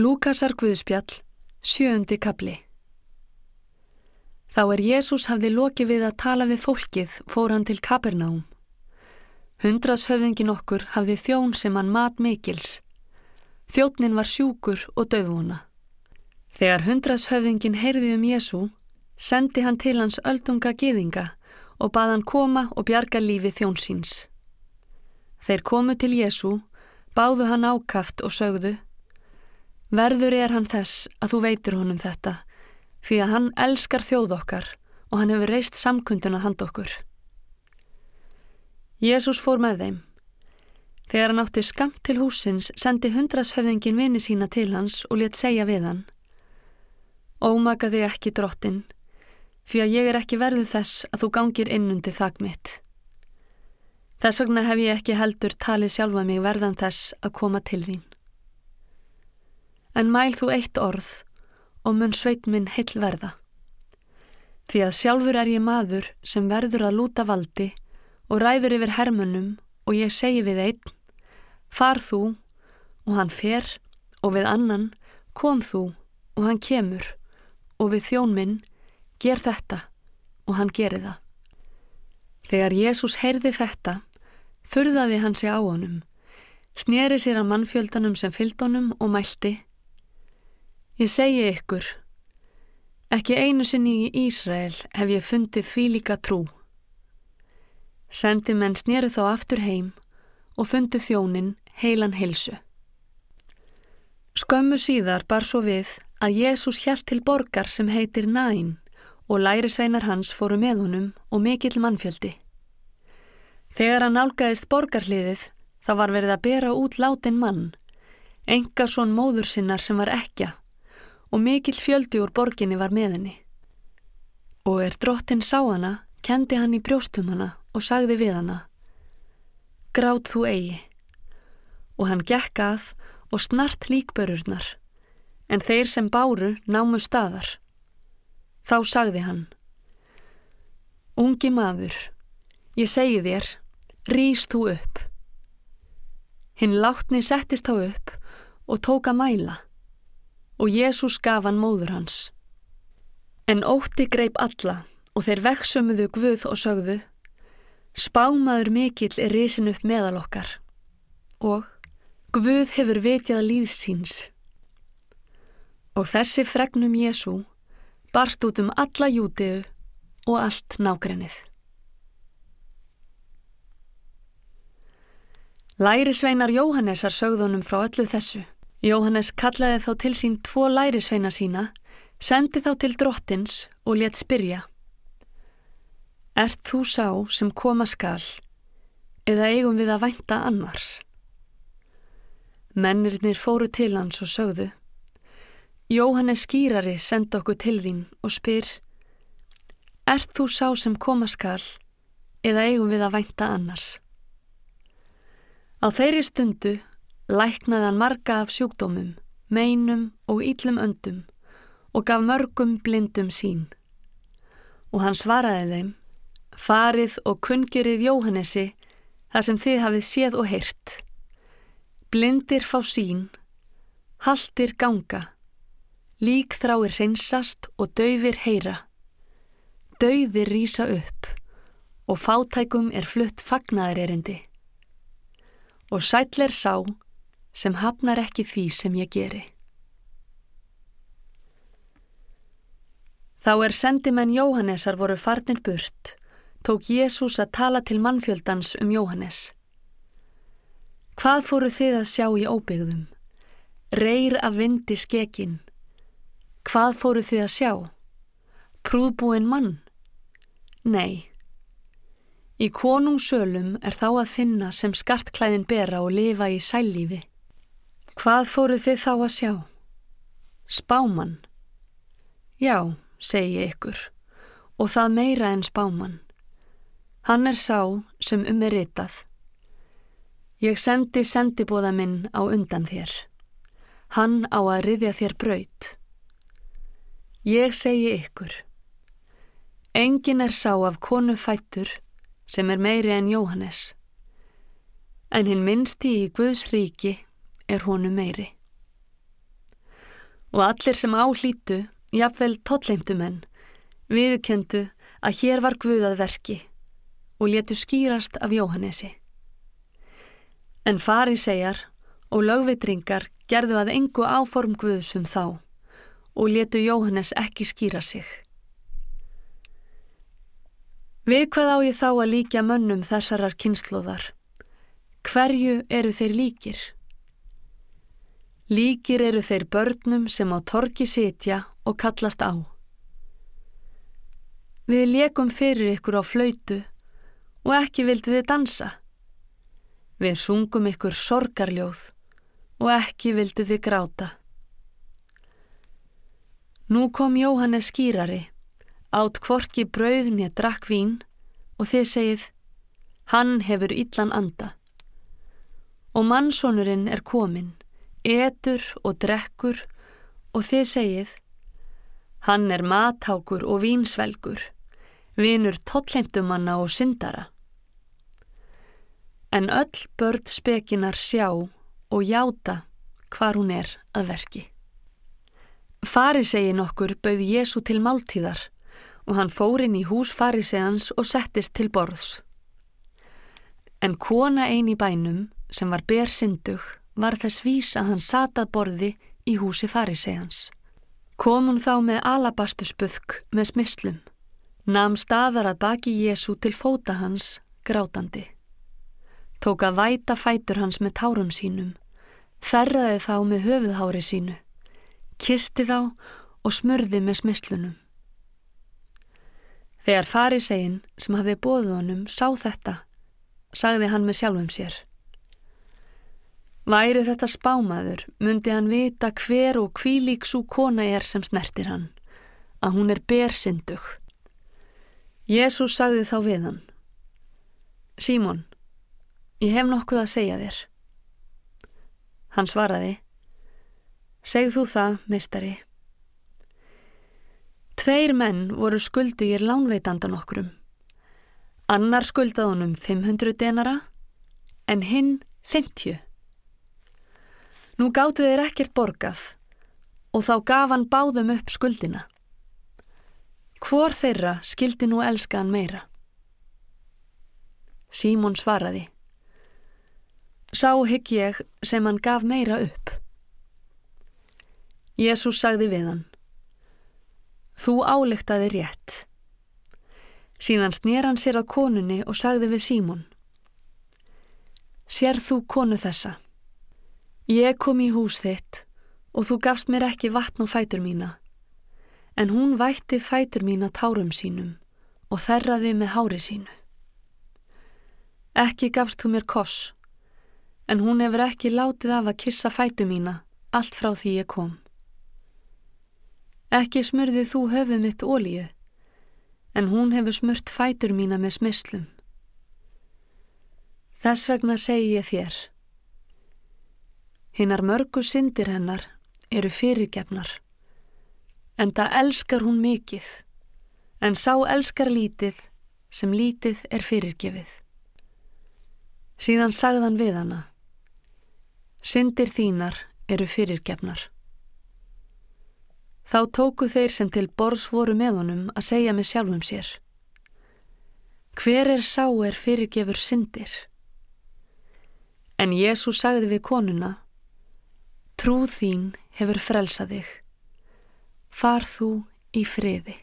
Lúkasar Guðspjall, sjöundi kapli Þá er Jésús hafði lokið við að tala við fólkið fór hann til Kapernaum. Hundrashöfðingin okkur hafði þjón sem hann mat mikils. Þjóttnin var sjúkur og döðvuna. Þegar hundrashöfðingin heyrði um Jésú, sendi hann til hans öldunga geðinga og bað hann koma og bjarga lífi þjónsins. Þeir komu til Jésú, báðu hann ákaft og sögðu Verður er hann þess að þú veitir honum þetta, því að hann elskar þjóð okkar og hann hefur reist samkunduna hand okkur. Jésús fór með þeim. Þegar hann átti skamt til húsins sendi hundrashöfðingin vini sína til hans og let segja við hann Ómaka þig ekki drottin, fyrir að ég er ekki verðu þess að þú gangir innundi þak mitt. Þess vegna hef ég ekki heldur talið sjálfa mig verðan þess að koma til þín. En mæl þú eitt orð og mun sveit minn heil verða. Því að sjálfur er ég maður sem verður að lúta valdi og ræður yfir hermunum og ég segi við einn, far þú og hann fer og við annan kom þú og hann kemur og við þjón minn, ger þetta og hann geri það. Þegar Jésús heyrði þetta, furðaði hann sig á honum, snýri sér að mannfjöldanum sem fylgdónum og mælti Ég segi ykkur, ekki einu sinni í Ísrael hef ég fundið því líka trú. Sendi menn snýru þá aftur heim og fundið þjónin heilan hilsu. Skömmu síðar bar svo við að Jésús hjælt til borgar sem heitir Næn og lærisveinar hans fóru með honum og mikill mannfjöldi. Þegar hann álgæðist borgarliðið þá var verið að bera út látin mann, enga svon móður sinnar sem var ekja og mikill fjöldi úr borginni var með henni. Og er drottin sá hana, kendi hann í brjóstum hana og sagði við hana, Grátt þú eigi. Og hann gekk að og snart líkbörurnar en þeir sem báru námu staðar. Þá sagði hann, Ungi maður, ég segi þér, rýst þú upp. Hinn látni settist þá upp og tók að mæla og Jésús gaf hann móður hans. En ótti greip alla og þeir veksumuðu Guð og sögðu, Spámaður mikill er risin upp meðal okkar og Guð hefur vitjað líðsíns. Og þessi fregnum Jésu barst út um alla jútiðu og allt nákrennið. Lærisveinar Jóhannesar sögðunum frá öllu þessu. Jóhannes kallaði þá til sín tvo lærisveina sína, sendi þá til drottins og létt spyrja. Ert þú sá sem koma skal, eða eigum við að vænta annars? Mennirnir fóru til hans og sögðu. Jóhannes skýrari senda okkur til þín og spyr Ert þú sá sem koma skal eða eigum við að vænta annars? Á þeirri stundu læknaði hann marga af sjúkdómum, meinum og íllum öndum og gaf mörgum blindum sín. Og hann svaraði þeim Farið og kungurið Jóhannesi þar sem þið hafið séð og heyrt. Blindir fá sín, haldir ganga Lík þráir hreinsast og dauðir heyra. Dauðir rýsa upp og fátækum er flutt fagnaðar erindi. Og sæll er sá sem hafnar ekki því sem ég geri. Þá er sendimenn Jóhannesar voru farnir burt, tók Jésús að tala til mannfjöldans um Jóhannes. Hvað fóru þið að sjá í óbyggðum? Reyr af vindi skekinn Hvað fóru þið að sjá? Prúðbúin mann? Nei. Í konungsölum er þá að finna sem skartklæðin bera og lifa í sællífi. Hvað fóru þið þá að sjá? Spáman. Já, segi ég ykkur, og það meira en spáman. Hann er sá sem um er ritað. Ég sendi sendibóða minn á undan þér. Hann á að riðja þér braut. Ég segi ykkur, engin er sá af konu fættur sem er meiri en Jóhannes, en hinn minnsti í Guðs ríki er honu meiri. Og allir sem áhlítu, jafnvel tólleimtu menn, viðkendu að hér var Guðað verki og letu skýrast af Jóhannesi. En fari segjar og lögvitringar gerðu að engu áform Guðsum þá og letu Jóhannes ekki skýra sig. Við hvað á ég þá að líka mönnum þessarar kynnslóðar? Hverju eru þeir líkir? Líkir eru þeir börnum sem á torki sitja og kallast á. Við leikum fyrir ykkur á flautu og ekki vildu þið dansa. Við sungum ykkur sorgarljóð og ekki vildu þið gráta. Nú kom Jóhannes skýrari, átt kvorki brauðni að drakk vín og þið segið, hann hefur illan anda. Og mannsónurinn er komin, etur og drekkur og þið segið, hann er mathákur og vínsvelgur vinur tólleimtumanna og syndara. En öll börn spekinar sjá og játa hvar hún er að verki. Farisegin okkur bauð Jésu til máltíðar og hann fór inn í hús farisegans og settist til borðs. En kona ein í bænum sem var bersyndug var þess vís að hann satað borði í húsi farisegans. Kom hún þá með alabastusbuðk með smislum Nam staðar að baki Jésu til fóta hans, grátandi. Tók að væta fætur hans með tárum sínum, þerraði þá með höfuðhári sínu, kisti þá og smörði með smislunum. Þegar farisegin sem hafi bóðið honum sá þetta, sagði hann með sjálfum sér. Væri þetta spámaður, myndi hann vita hver og hví lík svo kona er sem snertir hann, að hún er bersindug. Jésús sagði þá við hann Símon, ég hef nokkuð að segja þér. Hann svaraði Segð þú það, meistari. Tveir menn voru skuldugir lánveitandan okkurum. Annar skuldað honum 500 denara en hinn 50. Nú gáttu þeir ekkert borgað og þá gaf hann báðum upp skuldina. Hvor þeirra skildi nú elskaðan meira? Símón svaraði. Sá hygg ég sem hann gaf meira upp. Jésús sagði við hann. Þú álektaði rétt. Síðan snýr hann sér að konunni og sagði við Símón. Sér þú konu þessa? Ég kom í hús þitt og þú gafst mér ekki vatn á fætur mína en hún vætti fætur mína tárum sínum og þerraði með hári sínu. Ekki gafst þú mér koss, en hún hefur ekki látið af að kissa fætu mína allt frá því ég kom. Ekki smurðið þú höfuð mitt ólíu, en hún hefur smurt fætur mína með smislum. Þess vegna segi ég þér. Hinnar mörgu syndir hennar eru fyrirgefnar en það elskar hún mikið, en sá elskar lítið sem lítið er fyrirgefið. Síðan sagðan við hana, syndir þínar eru fyrirgefnar. Þá tóku þeir sem til bors voru með honum að segja með sjálfum sér. Hver er sá er fyrirgefur syndir? En Jésús sagði við konuna, trúð þín hefur frelsað þig far þú í friði.